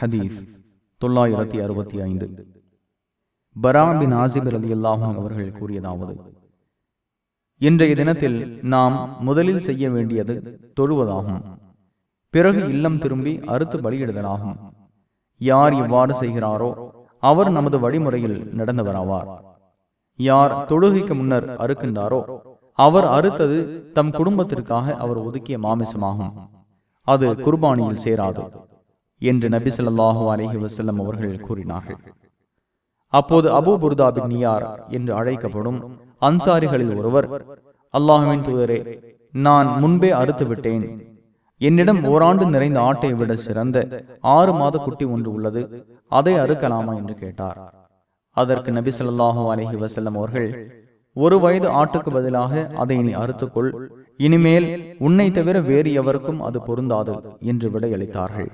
ஹதீஸ் தொள்ளாயிரத்தி அறுபத்தி ஐந்து. பராபின் ஆசிபர் அலி அல்லாஹும் அவர்கள் கூறியதாவது இன்றைய தினத்தில் நாம் முதலில் செய்ய வேண்டியது தொழுவதாகும். பிறகு இல்லம் திரும்பி அறுத்து பலியிடுதலாகும். யார் இவ்வாறு செய்கிறாரோ அவர் நமது வழிமுறையில் நடந்தவராவார். யார் தொழுகைக்கு முன்னர் அறுக்கின்றாரோ அவர் அறுத்தது தம் குடும்பத்திற்காக அவர் ஒதுக்கிய மாமிசமாகும். அது குர்பானியில் சேராது. என்று நபி சொல்லாஹு அலஹி வசல்லம் அவர்கள் கூறினார்கள். அப்போது அபூ புர்தா பின் நியார் என்று அழைக்கப்படும் அன்சாரிகளில் ஒருவர் அல்லாஹுவின் தூதரே நான் முன்பே அறுத்து விட்டேன். என்னிடம் ஓராண்டு நிறைந்த ஆட்டை விட சிறந்த ஆறு மாத குட்டி ஒன்று உள்ளது. அதை அறுக்கலாமா? என்று கேட்டார். அதற்கு நபி சொல்லாஹு அலஹி வசல்லம் அவர்கள் ஒரு வயது ஆட்டுக்கு பதிலாக அதை நீ அறுத்துக்கொள். இனிமேல் உன்னை தவிர வேறு எவருக்கும் அது பொருந்தாது என்று விடையளித்தார்கள்.